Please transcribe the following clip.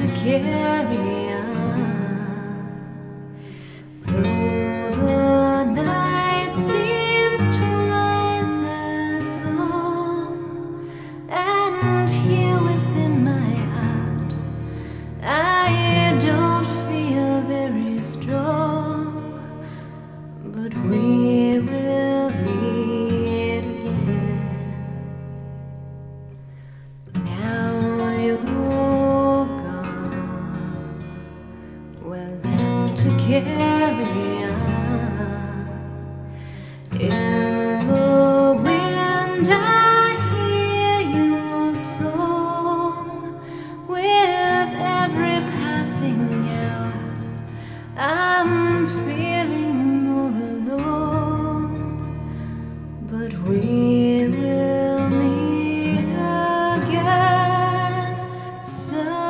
to carry We'll have to carry on in the wind. I hear your song with every passing hour. I'm feeling more alone, but we will meet again someday.